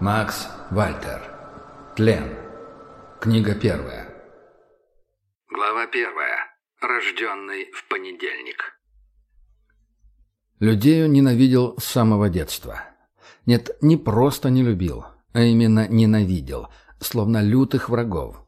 Макс Вальтер. Тлен. Книга первая. Глава первая. Рожденный в понедельник. Людей он ненавидел с самого детства. Нет, не просто не любил, а именно ненавидел, словно лютых врагов.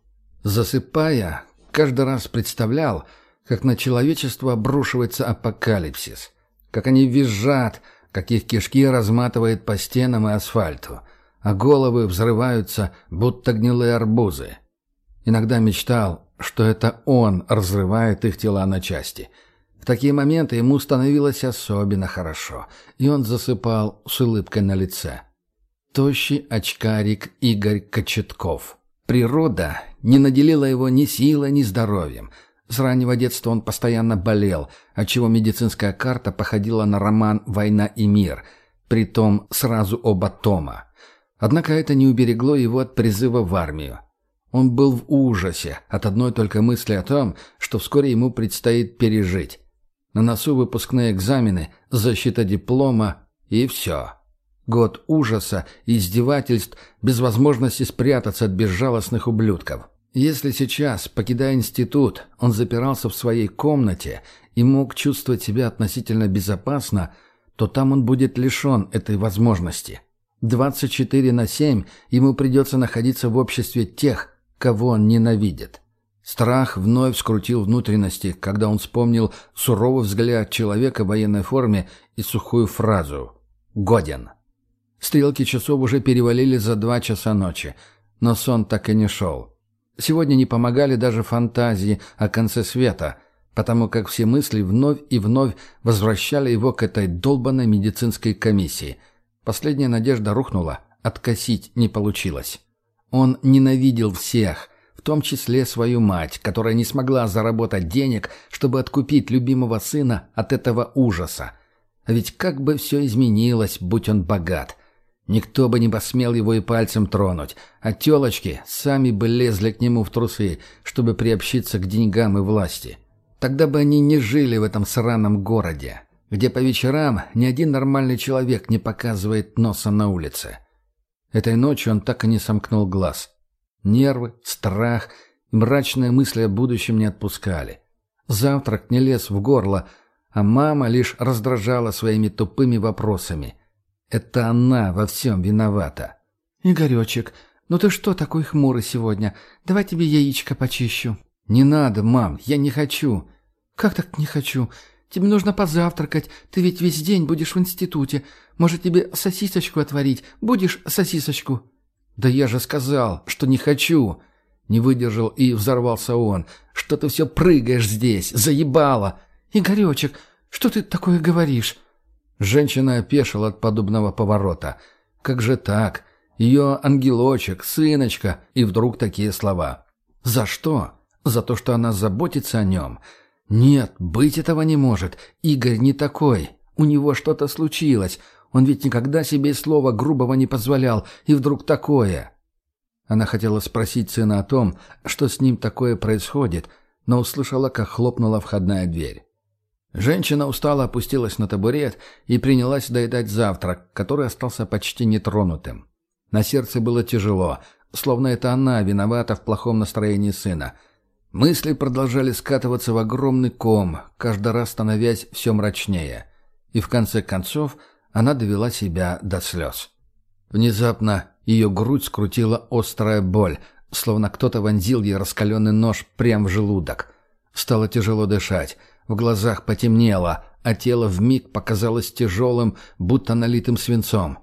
Засыпая, каждый раз представлял, как на человечество обрушивается апокалипсис, как они визжат, как их кишки разматывает по стенам и асфальту – а головы взрываются, будто гнилые арбузы. Иногда мечтал, что это он разрывает их тела на части. В такие моменты ему становилось особенно хорошо, и он засыпал с улыбкой на лице. Тощий очкарик Игорь Кочетков. Природа не наделила его ни силой, ни здоровьем. С раннего детства он постоянно болел, отчего медицинская карта походила на роман «Война и мир», притом сразу оба тома. Однако это не уберегло его от призыва в армию. Он был в ужасе от одной только мысли о том, что вскоре ему предстоит пережить. На носу выпускные экзамены, защита диплома и все. Год ужаса и издевательств без возможности спрятаться от безжалостных ублюдков. Если сейчас, покидая институт, он запирался в своей комнате и мог чувствовать себя относительно безопасно, то там он будет лишен этой возможности. 24 на 7 ему придется находиться в обществе тех, кого он ненавидит. Страх вновь скрутил внутренности, когда он вспомнил суровый взгляд человека в военной форме и сухую фразу «Годен». Стрелки часов уже перевалили за два часа ночи, но сон так и не шел. Сегодня не помогали даже фантазии о конце света, потому как все мысли вновь и вновь возвращали его к этой долбанной медицинской комиссии – Последняя надежда рухнула, откосить не получилось. Он ненавидел всех, в том числе свою мать, которая не смогла заработать денег, чтобы откупить любимого сына от этого ужаса. А ведь как бы все изменилось, будь он богат. Никто бы не посмел его и пальцем тронуть, а телочки сами бы лезли к нему в трусы, чтобы приобщиться к деньгам и власти. Тогда бы они не жили в этом сраном городе где по вечерам ни один нормальный человек не показывает носа на улице. Этой ночью он так и не сомкнул глаз. Нервы, страх и мрачные мысли о будущем не отпускали. Завтрак не лез в горло, а мама лишь раздражала своими тупыми вопросами. Это она во всем виновата. «Игоречек, ну ты что такой хмурый сегодня? Давай тебе яичко почищу». «Не надо, мам, я не хочу». «Как так не хочу? Тебе нужно позавтракать. Ты ведь весь день будешь в институте. Может, тебе сосисочку отварить? Будешь сосисочку?» «Да я же сказал, что не хочу!» Не выдержал и взорвался он. «Что ты все прыгаешь здесь? Заебало!» «Игоречек, что ты такое говоришь?» Женщина опешила от подобного поворота. «Как же так? Ее ангелочек, сыночка, и вдруг такие слова. За что? За то, что она заботится о нем?» «Нет, быть этого не может. Игорь не такой. У него что-то случилось. Он ведь никогда себе слова грубого не позволял. И вдруг такое...» Она хотела спросить сына о том, что с ним такое происходит, но услышала, как хлопнула входная дверь. Женщина устало опустилась на табурет и принялась доедать завтрак, который остался почти нетронутым. На сердце было тяжело, словно это она виновата в плохом настроении сына – Мысли продолжали скатываться в огромный ком, каждый раз становясь все мрачнее. И в конце концов она довела себя до слез. Внезапно ее грудь скрутила острая боль, словно кто-то вонзил ей раскаленный нож прямо в желудок. Стало тяжело дышать, в глазах потемнело, а тело вмиг показалось тяжелым, будто налитым свинцом.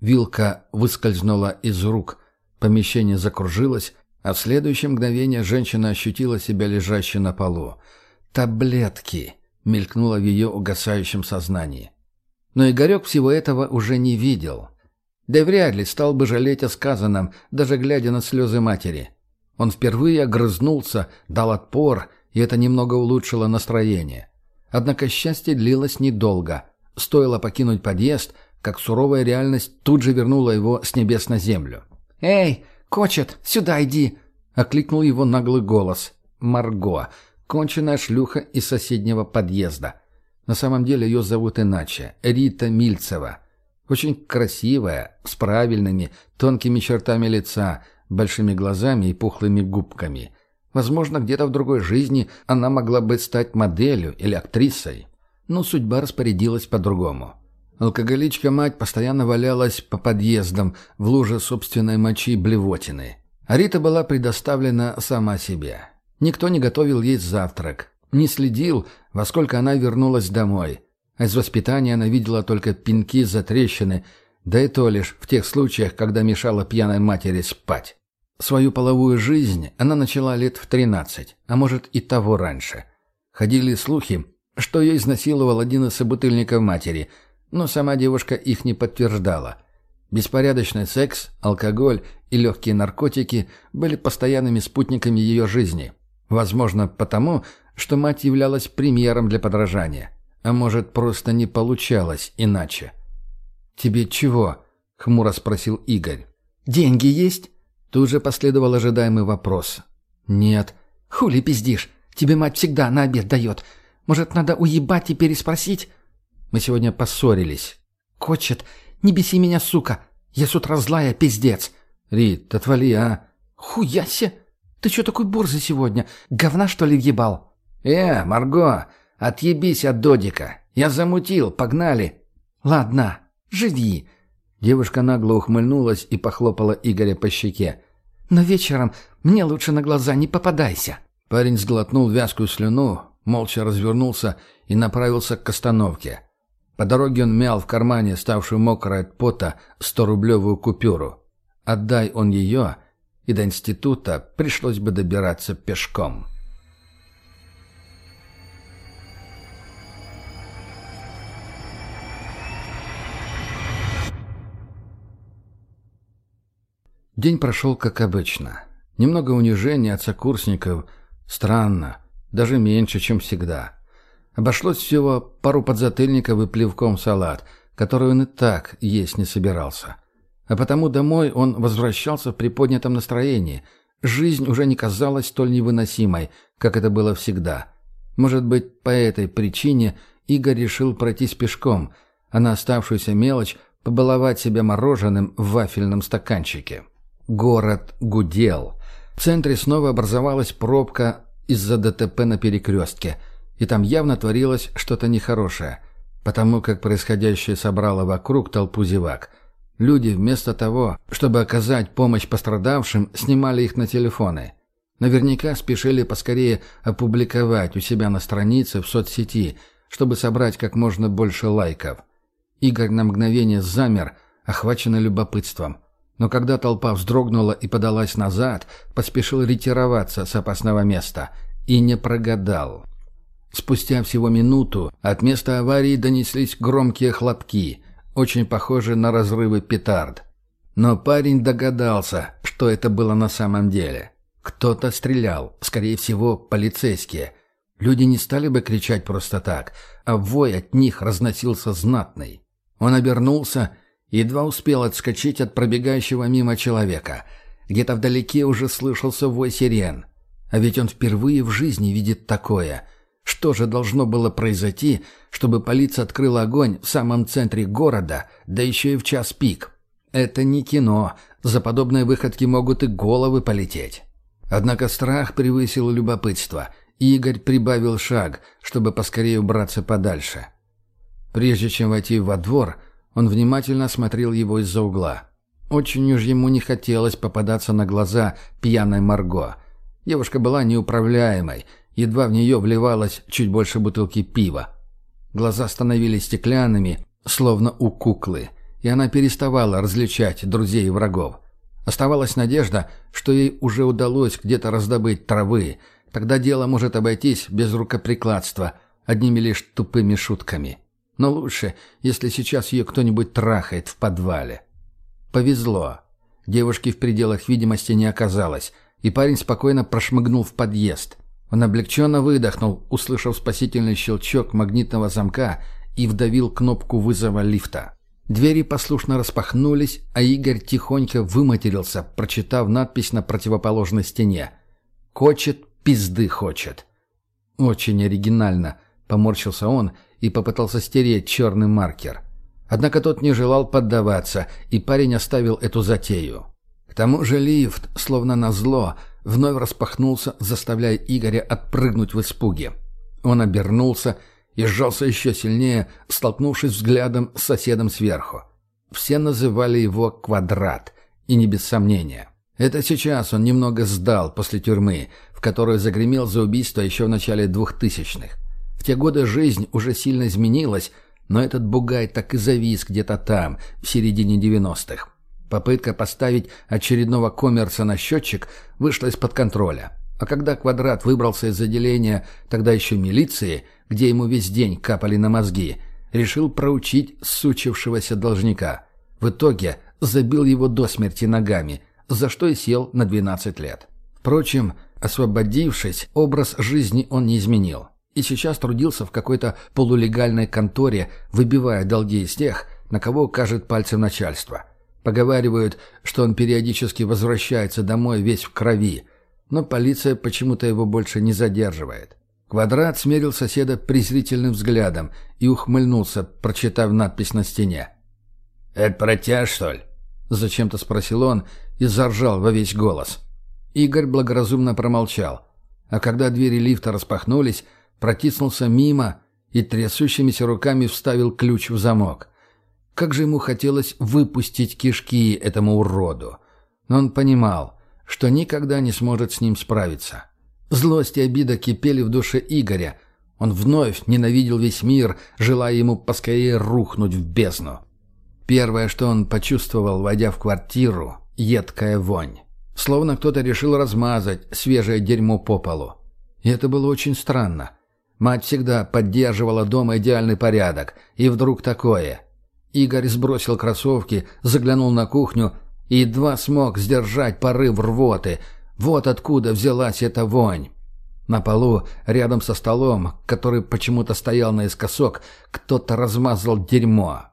Вилка выскользнула из рук, помещение закружилось, а в следующее мгновение женщина ощутила себя лежащей на полу. «Таблетки!» — мелькнуло в ее угасающем сознании. Но Игорек всего этого уже не видел. Да и вряд ли стал бы жалеть о сказанном, даже глядя на слезы матери. Он впервые огрызнулся, дал отпор, и это немного улучшило настроение. Однако счастье длилось недолго. Стоило покинуть подъезд, как суровая реальность тут же вернула его с небес на землю. «Эй, «Кочет, сюда иди!» — окликнул его наглый голос. Марго, конченая шлюха из соседнего подъезда. На самом деле ее зовут иначе — Рита Мильцева. Очень красивая, с правильными, тонкими чертами лица, большими глазами и пухлыми губками. Возможно, где-то в другой жизни она могла бы стать моделью или актрисой. Но судьба распорядилась по-другому. Алкоголичка-мать постоянно валялась по подъездам в луже собственной мочи блевотины. А Рита была предоставлена сама себе. Никто не готовил ей завтрак, не следил, во сколько она вернулась домой. А из воспитания она видела только пинки за трещины, да и то лишь в тех случаях, когда мешала пьяной матери спать. Свою половую жизнь она начала лет в тринадцать, а может и того раньше. Ходили слухи, что ее изнасиловал один из собутыльников матери, но сама девушка их не подтверждала. Беспорядочный секс, алкоголь и легкие наркотики были постоянными спутниками ее жизни. Возможно, потому, что мать являлась примером для подражания. А может, просто не получалось иначе. «Тебе чего?» — хмуро спросил Игорь. «Деньги есть?» Тут же последовал ожидаемый вопрос. «Нет». «Хули пиздишь? Тебе мать всегда на обед дает. Может, надо уебать и переспросить?» «Мы сегодня поссорились». «Кочет. Не беси меня, сука. Я с утра злая, пиздец». «Рит, отвали, а». «Хуяся! Ты что такой борзый сегодня? Говна, что ли, въебал?» «Э, Марго, отъебись от Додика. Я замутил, погнали». «Ладно, живи». Девушка нагло ухмыльнулась и похлопала Игоря по щеке. «Но вечером мне лучше на глаза не попадайся». Парень сглотнул вязкую слюну, молча развернулся и направился к остановке. По дороге он мял в кармане, ставшую мокрой от пота, сто-рублевую купюру. Отдай он ее, и до института пришлось бы добираться пешком. День прошел как обычно. Немного унижения от сокурсников. Странно. Даже меньше, чем всегда. Обошлось всего пару подзатыльников и плевком салат, который он и так есть не собирался. А потому домой он возвращался в приподнятом настроении. Жизнь уже не казалась столь невыносимой, как это было всегда. Может быть, по этой причине Игорь решил пройтись пешком, а на оставшуюся мелочь побаловать себя мороженым в вафельном стаканчике. Город гудел. В центре снова образовалась пробка из-за ДТП на перекрестке, и там явно творилось что-то нехорошее, потому как происходящее собрало вокруг толпу зевак. Люди вместо того, чтобы оказать помощь пострадавшим, снимали их на телефоны. Наверняка спешили поскорее опубликовать у себя на странице в соцсети, чтобы собрать как можно больше лайков. Игорь на мгновение замер, охваченный любопытством – но когда толпа вздрогнула и подалась назад, поспешил ретироваться с опасного места и не прогадал. Спустя всего минуту от места аварии донеслись громкие хлопки, очень похожие на разрывы петард. Но парень догадался, что это было на самом деле. Кто-то стрелял, скорее всего, полицейские. Люди не стали бы кричать просто так, а вой от них разносился знатный. Он обернулся Едва успел отскочить от пробегающего мимо человека. Где-то вдалеке уже слышался вой сирен. А ведь он впервые в жизни видит такое. Что же должно было произойти, чтобы полиция открыла огонь в самом центре города, да еще и в час пик? Это не кино. За подобные выходки могут и головы полететь. Однако страх превысил любопытство, и Игорь прибавил шаг, чтобы поскорее убраться подальше. Прежде чем войти во двор, он внимательно смотрел его из-за угла. Очень уж ему не хотелось попадаться на глаза пьяной Марго. Девушка была неуправляемой, едва в нее вливалось чуть больше бутылки пива. Глаза становились стеклянными, словно у куклы, и она переставала различать друзей и врагов. Оставалась надежда, что ей уже удалось где-то раздобыть травы, тогда дело может обойтись без рукоприкладства, одними лишь тупыми шутками. Но лучше, если сейчас ее кто-нибудь трахает в подвале. Повезло. Девушки в пределах видимости не оказалось, и парень спокойно прошмыгнул в подъезд. Он облегченно выдохнул, услышав спасительный щелчок магнитного замка и вдавил кнопку вызова лифта. Двери послушно распахнулись, а Игорь тихонько выматерился, прочитав надпись на противоположной стене. «Хочет, пизды хочет». Очень оригинально, поморщился он и попытался стереть черный маркер. Однако тот не желал поддаваться, и парень оставил эту затею. К тому же лифт, словно назло, вновь распахнулся, заставляя Игоря отпрыгнуть в испуге. Он обернулся и сжался еще сильнее, столкнувшись взглядом с соседом сверху. Все называли его «квадрат», и не без сомнения. Это сейчас он немного сдал после тюрьмы, в которую загремел за убийство еще в начале двухтысячных. В те годы жизнь уже сильно изменилась, но этот бугай так и завис где-то там, в середине девяностых. Попытка поставить очередного коммерца на счетчик вышла из-под контроля. А когда Квадрат выбрался из отделения тогда еще милиции, где ему весь день капали на мозги, решил проучить сучившегося должника. В итоге забил его до смерти ногами, за что и сел на 12 лет. Впрочем, освободившись, образ жизни он не изменил. И сейчас трудился в какой-то полулегальной конторе, выбивая долги из тех, на кого укажет пальцем начальство – Поговаривают, что он периодически возвращается домой весь в крови, но полиция почему-то его больше не задерживает. Квадрат смерил соседа презрительным взглядом и ухмыльнулся, прочитав надпись на стене. «Это протяж, что ли?» — зачем-то спросил он и заржал во весь голос. Игорь благоразумно промолчал, а когда двери лифта распахнулись, протиснулся мимо и трясущимися руками вставил ключ в замок. Как же ему хотелось выпустить кишки этому уроду. Но он понимал, что никогда не сможет с ним справиться. Злость и обида кипели в душе Игоря. Он вновь ненавидел весь мир, желая ему поскорее рухнуть в бездну. Первое, что он почувствовал, войдя в квартиру — едкая вонь. Словно кто-то решил размазать свежее дерьмо по полу. И это было очень странно. Мать всегда поддерживала дома идеальный порядок, и вдруг такое — Игорь сбросил кроссовки, заглянул на кухню и едва смог сдержать порыв рвоты. Вот откуда взялась эта вонь. На полу, рядом со столом, который почему-то стоял наискосок, кто-то размазал дерьмо.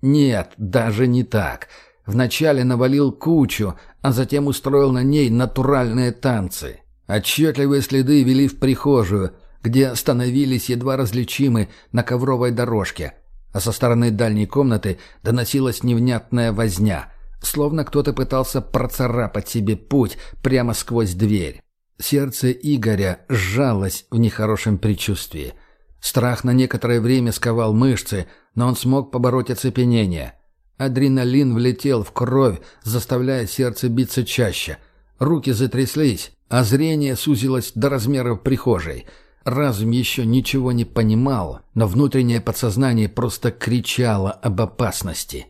Нет, даже не так. Вначале навалил кучу, а затем устроил на ней натуральные танцы. Отчетливые следы вели в прихожую, где становились едва различимы на ковровой дорожке – а со стороны дальней комнаты доносилась невнятная возня, словно кто-то пытался процарапать себе путь прямо сквозь дверь. Сердце Игоря сжалось в нехорошем предчувствии. Страх на некоторое время сковал мышцы, но он смог побороть оцепенение. Адреналин влетел в кровь, заставляя сердце биться чаще. Руки затряслись, а зрение сузилось до размеров прихожей — Разум еще ничего не понимал, но внутреннее подсознание просто кричало об опасности.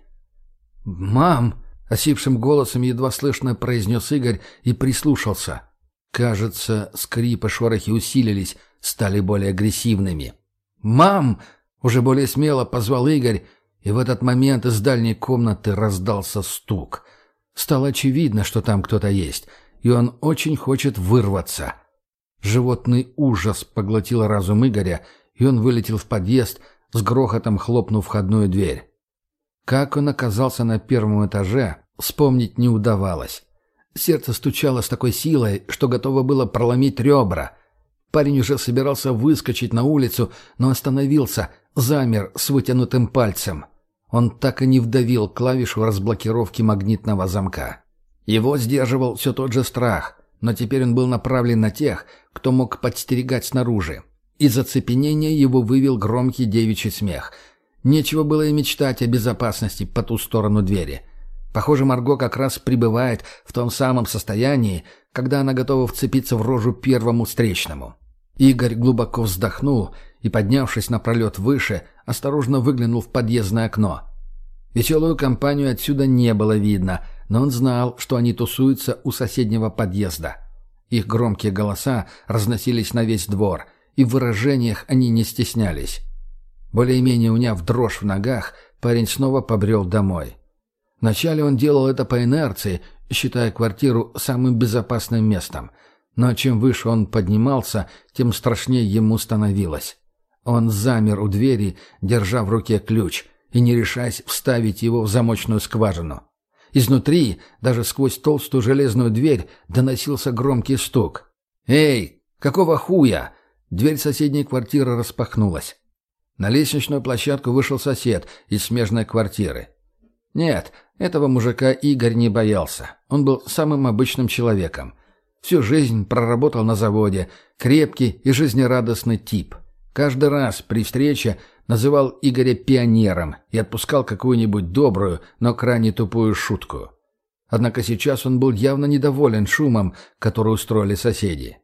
«Мам!» — осипшим голосом едва слышно произнес Игорь и прислушался. Кажется, скрипы шорохи усилились, стали более агрессивными. «Мам!» — уже более смело позвал Игорь, и в этот момент из дальней комнаты раздался стук. Стало очевидно, что там кто-то есть, и он очень хочет вырваться — Животный ужас поглотил разум Игоря, и он вылетел в подъезд, с грохотом хлопнув входную дверь. Как он оказался на первом этаже, вспомнить не удавалось. Сердце стучало с такой силой, что готово было проломить ребра. Парень уже собирался выскочить на улицу, но остановился, замер с вытянутым пальцем. Он так и не вдавил клавишу разблокировки магнитного замка. Его сдерживал все тот же страх, но теперь он был направлен на тех, кто мог подстерегать снаружи. Из оцепенения его вывел громкий девичий смех. Нечего было и мечтать о безопасности по ту сторону двери. Похоже, Марго как раз пребывает в том самом состоянии, когда она готова вцепиться в рожу первому встречному. Игорь глубоко вздохнул и, поднявшись на пролет выше, осторожно выглянул в подъездное окно. Веселую компанию отсюда не было видно, но он знал, что они тусуются у соседнего подъезда. Их громкие голоса разносились на весь двор, и в выражениях они не стеснялись. Более-менее уняв дрожь в ногах, парень снова побрел домой. Вначале он делал это по инерции, считая квартиру самым безопасным местом. Но чем выше он поднимался, тем страшнее ему становилось. Он замер у двери, держа в руке ключ, и не решаясь вставить его в замочную скважину. Изнутри, даже сквозь толстую железную дверь, доносился громкий стук. «Эй, какого хуя?» Дверь соседней квартиры распахнулась. На лестничную площадку вышел сосед из смежной квартиры. Нет, этого мужика Игорь не боялся. Он был самым обычным человеком. Всю жизнь проработал на заводе, крепкий и жизнерадостный тип. Каждый раз при встрече называл Игоря пионером и отпускал какую-нибудь добрую, но крайне тупую шутку. Однако сейчас он был явно недоволен шумом, который устроили соседи.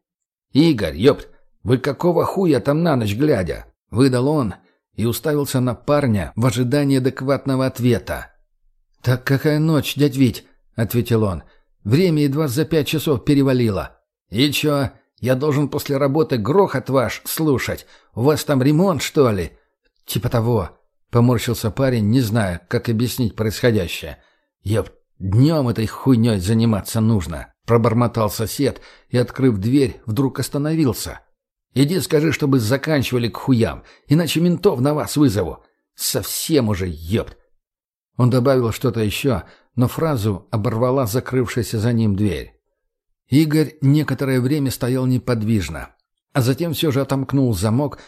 «Игорь, ёпт, вы какого хуя там на ночь глядя?» — выдал он и уставился на парня в ожидании адекватного ответа. «Так какая ночь, дядь Вить?» — ответил он. «Время едва за пять часов перевалило». «И чё, я должен после работы грохот ваш слушать? У вас там ремонт, что ли?» «Типа того», — поморщился парень, не зная, как объяснить происходящее. «Ёпт, днем этой хуйней заниматься нужно», — пробормотал сосед и, открыв дверь, вдруг остановился. «Иди скажи, чтобы заканчивали к хуям, иначе ментов на вас вызову. Совсем уже, ёпт». Он добавил что-то еще, но фразу оборвала закрывшаяся за ним дверь. Игорь некоторое время стоял неподвижно, а затем все же отомкнул замок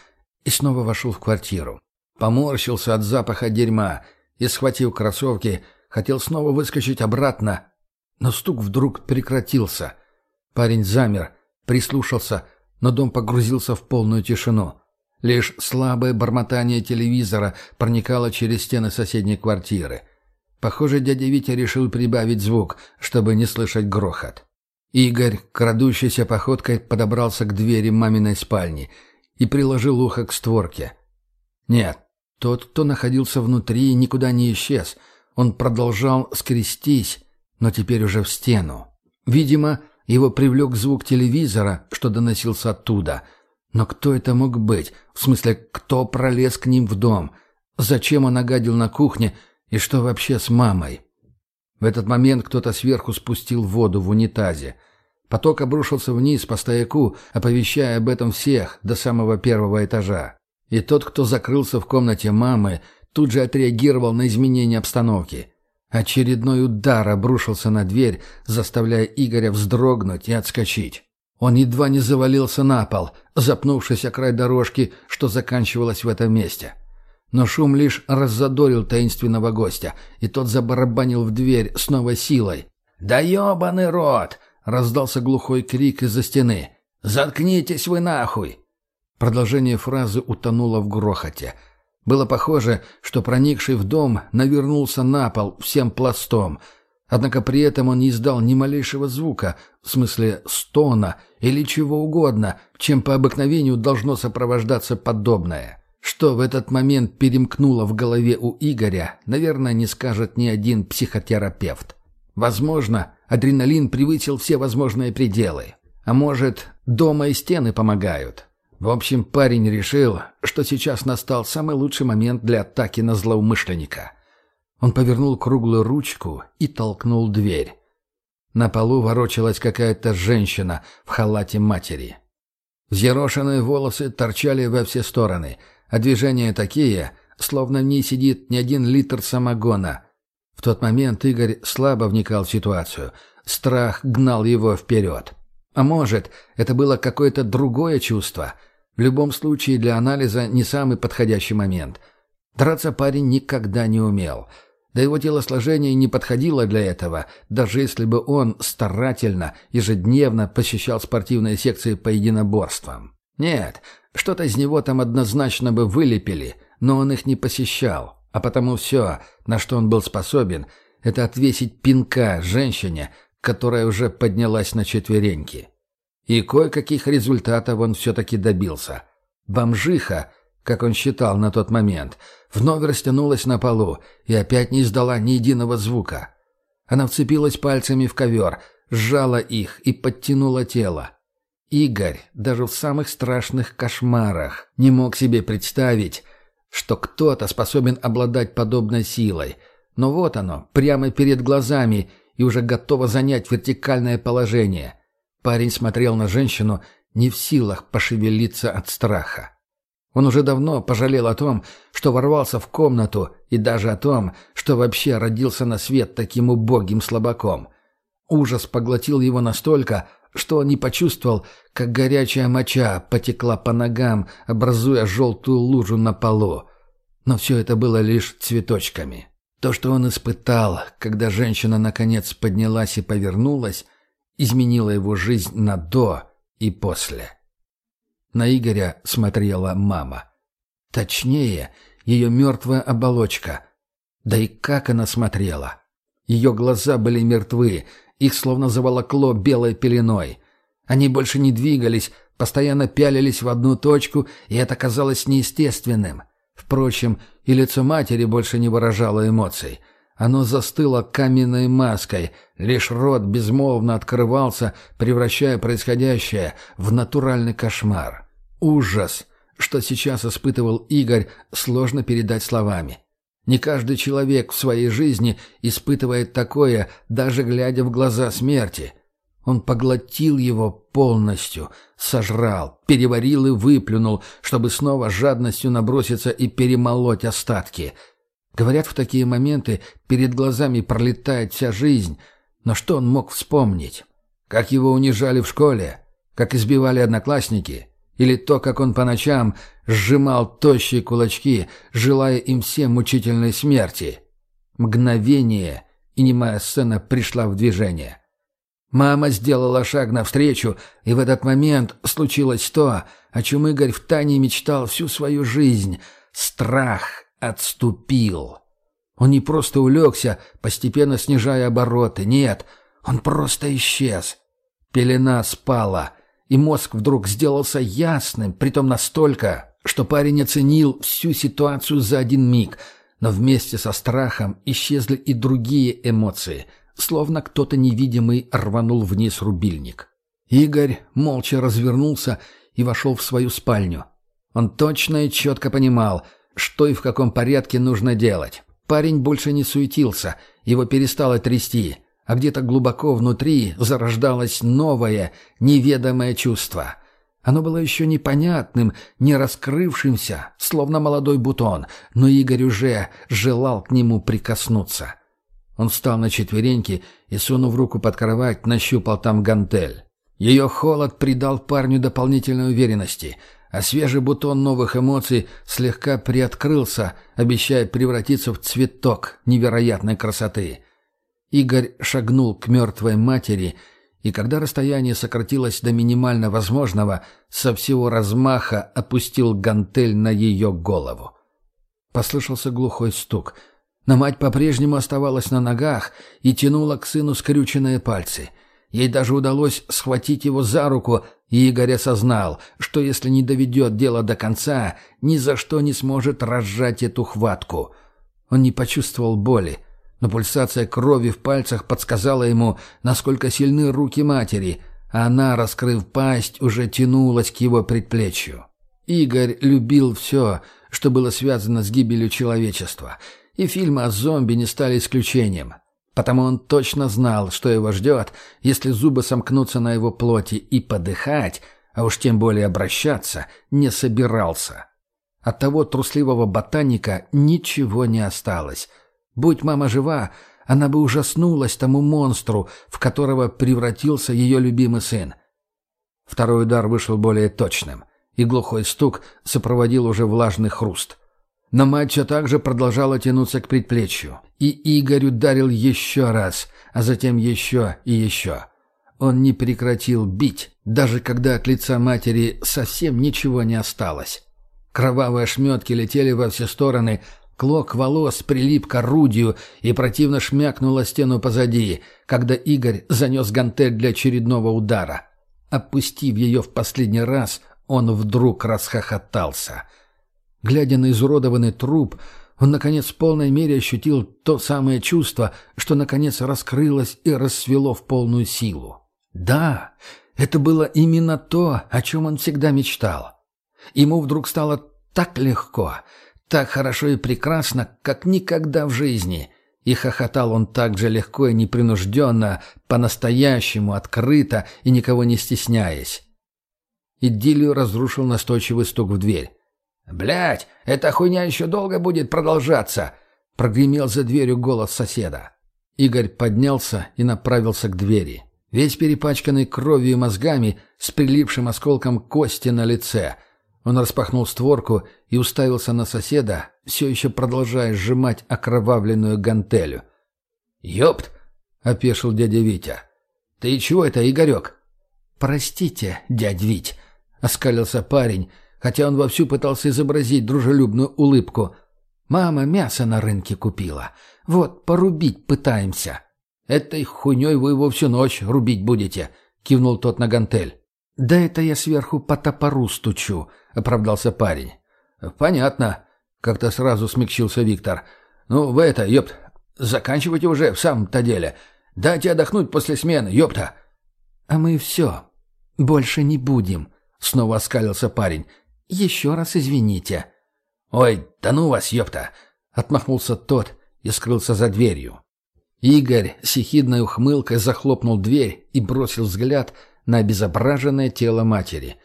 и снова вошел в квартиру. Поморщился от запаха дерьма и, схватив кроссовки, хотел снова выскочить обратно, но стук вдруг прекратился. Парень замер, прислушался, но дом погрузился в полную тишину. Лишь слабое бормотание телевизора проникало через стены соседней квартиры. Похоже, дядя Витя решил прибавить звук, чтобы не слышать грохот. Игорь, крадущейся походкой, подобрался к двери маминой спальни и приложил ухо к створке. Нет, тот, кто находился внутри, никуда не исчез. Он продолжал скрестись, но теперь уже в стену. Видимо, его привлек звук телевизора, что доносился оттуда. Но кто это мог быть? В смысле, кто пролез к ним в дом? Зачем он нагадил на кухне? И что вообще с мамой? В этот момент кто-то сверху спустил воду в унитазе. Поток обрушился вниз по стояку, оповещая об этом всех до самого первого этажа. И тот, кто закрылся в комнате мамы, тут же отреагировал на изменение обстановки. Очередной удар обрушился на дверь, заставляя Игоря вздрогнуть и отскочить. Он едва не завалился на пол, запнувшись о край дорожки, что заканчивалось в этом месте. Но шум лишь раззадорил таинственного гостя, и тот забарабанил в дверь с новой силой. «Да ебаный рот!» — раздался глухой крик из-за стены. «Заткнитесь вы нахуй!» Продолжение фразы утонуло в грохоте. Было похоже, что проникший в дом навернулся на пол всем пластом. Однако при этом он не издал ни малейшего звука, в смысле стона или чего угодно, чем по обыкновению должно сопровождаться подобное. Что в этот момент перемкнуло в голове у Игоря, наверное, не скажет ни один психотерапевт. Возможно, адреналин превысил все возможные пределы. А может, дома и стены помогают. В общем, парень решил, что сейчас настал самый лучший момент для атаки на злоумышленника. Он повернул круглую ручку и толкнул дверь. На полу ворочалась какая-то женщина в халате матери. Взъерошенные волосы торчали во все стороны, а движения такие, словно в ней сидит не один литр самогона. В тот момент Игорь слабо вникал в ситуацию. Страх гнал его вперед. А может, это было какое-то другое чувство — в любом случае для анализа не самый подходящий момент. Драться парень никогда не умел. Да его телосложение не подходило для этого, даже если бы он старательно, ежедневно посещал спортивные секции по единоборствам. Нет, что-то из него там однозначно бы вылепили, но он их не посещал. А потому все, на что он был способен, это отвесить пинка женщине, которая уже поднялась на четвереньки. И кое-каких результатов он все-таки добился. Бомжиха, как он считал на тот момент, вновь растянулась на полу и опять не издала ни единого звука. Она вцепилась пальцами в ковер, сжала их и подтянула тело. Игорь даже в самых страшных кошмарах не мог себе представить, что кто-то способен обладать подобной силой. Но вот оно, прямо перед глазами, и уже готово занять вертикальное положение. Парень смотрел на женщину, не в силах пошевелиться от страха. Он уже давно пожалел о том, что ворвался в комнату, и даже о том, что вообще родился на свет таким убогим слабаком. Ужас поглотил его настолько, что он не почувствовал, как горячая моча потекла по ногам, образуя желтую лужу на полу. Но все это было лишь цветочками. То, что он испытал, когда женщина наконец поднялась и повернулась, изменило его жизнь на «до» и «после». На Игоря смотрела мама. Точнее, ее мертвая оболочка. Да и как она смотрела! Ее глаза были мертвы, их словно заволокло белой пеленой. Они больше не двигались, постоянно пялились в одну точку, и это казалось неестественным. Впрочем, и лицо матери больше не выражало эмоций. Оно застыло каменной маской, лишь рот безмолвно открывался, превращая происходящее в натуральный кошмар. Ужас, что сейчас испытывал Игорь, сложно передать словами. Не каждый человек в своей жизни испытывает такое, даже глядя в глаза смерти. Он поглотил его полностью, сожрал, переварил и выплюнул, чтобы снова жадностью наброситься и перемолоть остатки. Говорят, в такие моменты перед глазами пролетает вся жизнь. Но что он мог вспомнить? Как его унижали в школе? Как избивали одноклассники? Или то, как он по ночам сжимал тощие кулачки, желая им всем мучительной смерти? Мгновение, и немая сцена пришла в движение. Мама сделала шаг навстречу, и в этот момент случилось то, о чем Игорь втайне мечтал всю свою жизнь. Страх отступил. Он не просто улегся, постепенно снижая обороты. Нет, он просто исчез. Пелена спала, и мозг вдруг сделался ясным, притом настолько, что парень оценил всю ситуацию за один миг. Но вместе со страхом исчезли и другие эмоции — словно кто-то невидимый рванул вниз рубильник. Игорь молча развернулся и вошел в свою спальню. Он точно и четко понимал, что и в каком порядке нужно делать. Парень больше не суетился, его перестало трясти, а где-то глубоко внутри зарождалось новое, неведомое чувство. Оно было еще непонятным, не раскрывшимся, словно молодой бутон, но Игорь уже желал к нему прикоснуться. Он встал на четвереньки и, сунув руку под кровать, нащупал там гантель. Ее холод придал парню дополнительной уверенности, а свежий бутон новых эмоций слегка приоткрылся, обещая превратиться в цветок невероятной красоты. Игорь шагнул к мертвой матери, и когда расстояние сократилось до минимально возможного, со всего размаха опустил гантель на ее голову. Послышался глухой стук — но мать по-прежнему оставалась на ногах и тянула к сыну скрюченные пальцы. Ей даже удалось схватить его за руку, и Игорь осознал, что если не доведет дело до конца, ни за что не сможет разжать эту хватку. Он не почувствовал боли, но пульсация крови в пальцах подсказала ему, насколько сильны руки матери, а она, раскрыв пасть, уже тянулась к его предплечью. Игорь любил все, что было связано с гибелью человечества — и фильмы о зомби не стали исключением. Потому он точно знал, что его ждет, если зубы сомкнутся на его плоти, и подыхать, а уж тем более обращаться, не собирался. От того трусливого ботаника ничего не осталось. Будь мама жива, она бы ужаснулась тому монстру, в которого превратился ее любимый сын. Второй удар вышел более точным, и глухой стук сопроводил уже влажный хруст. Но матча также продолжала тянуться к предплечью. И Игорь ударил еще раз, а затем еще и еще. Он не прекратил бить, даже когда от лица матери совсем ничего не осталось. Кровавые ошметки летели во все стороны, клок волос прилип к орудию и противно шмякнула стену позади, когда Игорь занес гантель для очередного удара. Опустив ее в последний раз, он вдруг расхохотался — Глядя на изуродованный труп, он, наконец, в полной мере ощутил то самое чувство, что, наконец, раскрылось и расцвело в полную силу. Да, это было именно то, о чем он всегда мечтал. Ему вдруг стало так легко, так хорошо и прекрасно, как никогда в жизни. И хохотал он так же легко и непринужденно, по-настоящему, открыто и никого не стесняясь. Идиллию разрушил настойчивый стук в дверь. «Блядь, эта хуйня еще долго будет продолжаться!» Прогремел за дверью голос соседа. Игорь поднялся и направился к двери. весь перепачканный кровью и мозгами, с прилипшим осколком кости на лице. Он распахнул створку и уставился на соседа, все еще продолжая сжимать окровавленную гантелю. «Ёпт!» — опешил дядя Витя. «Ты чего это, Игорек?» «Простите, дядь Вить», — оскалился парень, хотя он вовсю пытался изобразить дружелюбную улыбку. «Мама мясо на рынке купила. Вот, порубить пытаемся». «Этой хуйней вы его всю ночь рубить будете», — кивнул тот на гантель. «Да это я сверху по топору стучу», — оправдался парень. «Понятно», — как-то сразу смягчился Виктор. «Ну, вы это, ёпт, заканчивайте уже в самом-то деле. Дайте отдохнуть после смены, ёпта». «А мы все. Больше не будем», — снова оскалился парень. «Еще раз извините». «Ой, да ну вас, ёпта!» — отмахнулся тот и скрылся за дверью. Игорь с ехидной ухмылкой захлопнул дверь и бросил взгляд на обезображенное тело матери.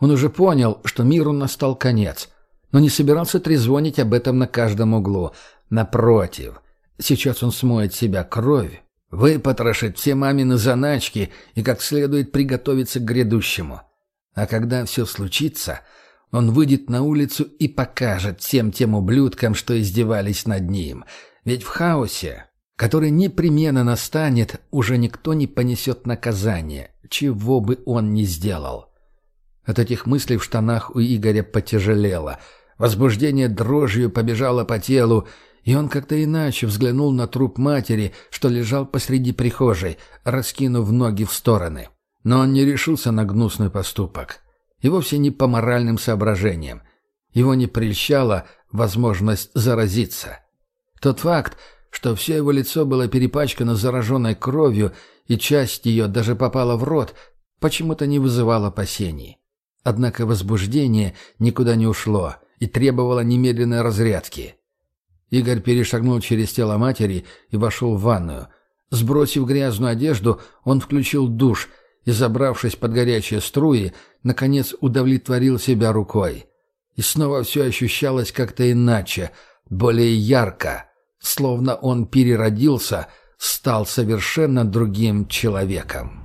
Он уже понял, что миру настал конец, но не собирался трезвонить об этом на каждом углу. Напротив, сейчас он смоет себя кровь, выпотрошит все мамины заначки и как следует приготовиться к грядущему. А когда все случится, он выйдет на улицу и покажет всем тем ублюдкам, что издевались над ним. Ведь в хаосе который непременно настанет, уже никто не понесет наказание, чего бы он ни сделал. От этих мыслей в штанах у Игоря потяжелело. Возбуждение дрожью побежало по телу, и он как-то иначе взглянул на труп матери, что лежал посреди прихожей, раскинув ноги в стороны. Но он не решился на гнусный поступок. И вовсе не по моральным соображениям. Его не прельщала возможность заразиться. Тот факт, что все его лицо было перепачкано зараженной кровью, и часть ее даже попала в рот, почему-то не вызывало опасений. Однако возбуждение никуда не ушло и требовало немедленной разрядки. Игорь перешагнул через тело матери и вошел в ванную. Сбросив грязную одежду, он включил душ и, забравшись под горячие струи, наконец удовлетворил себя рукой. И снова все ощущалось как-то иначе, более ярко словно он переродился, стал совершенно другим человеком.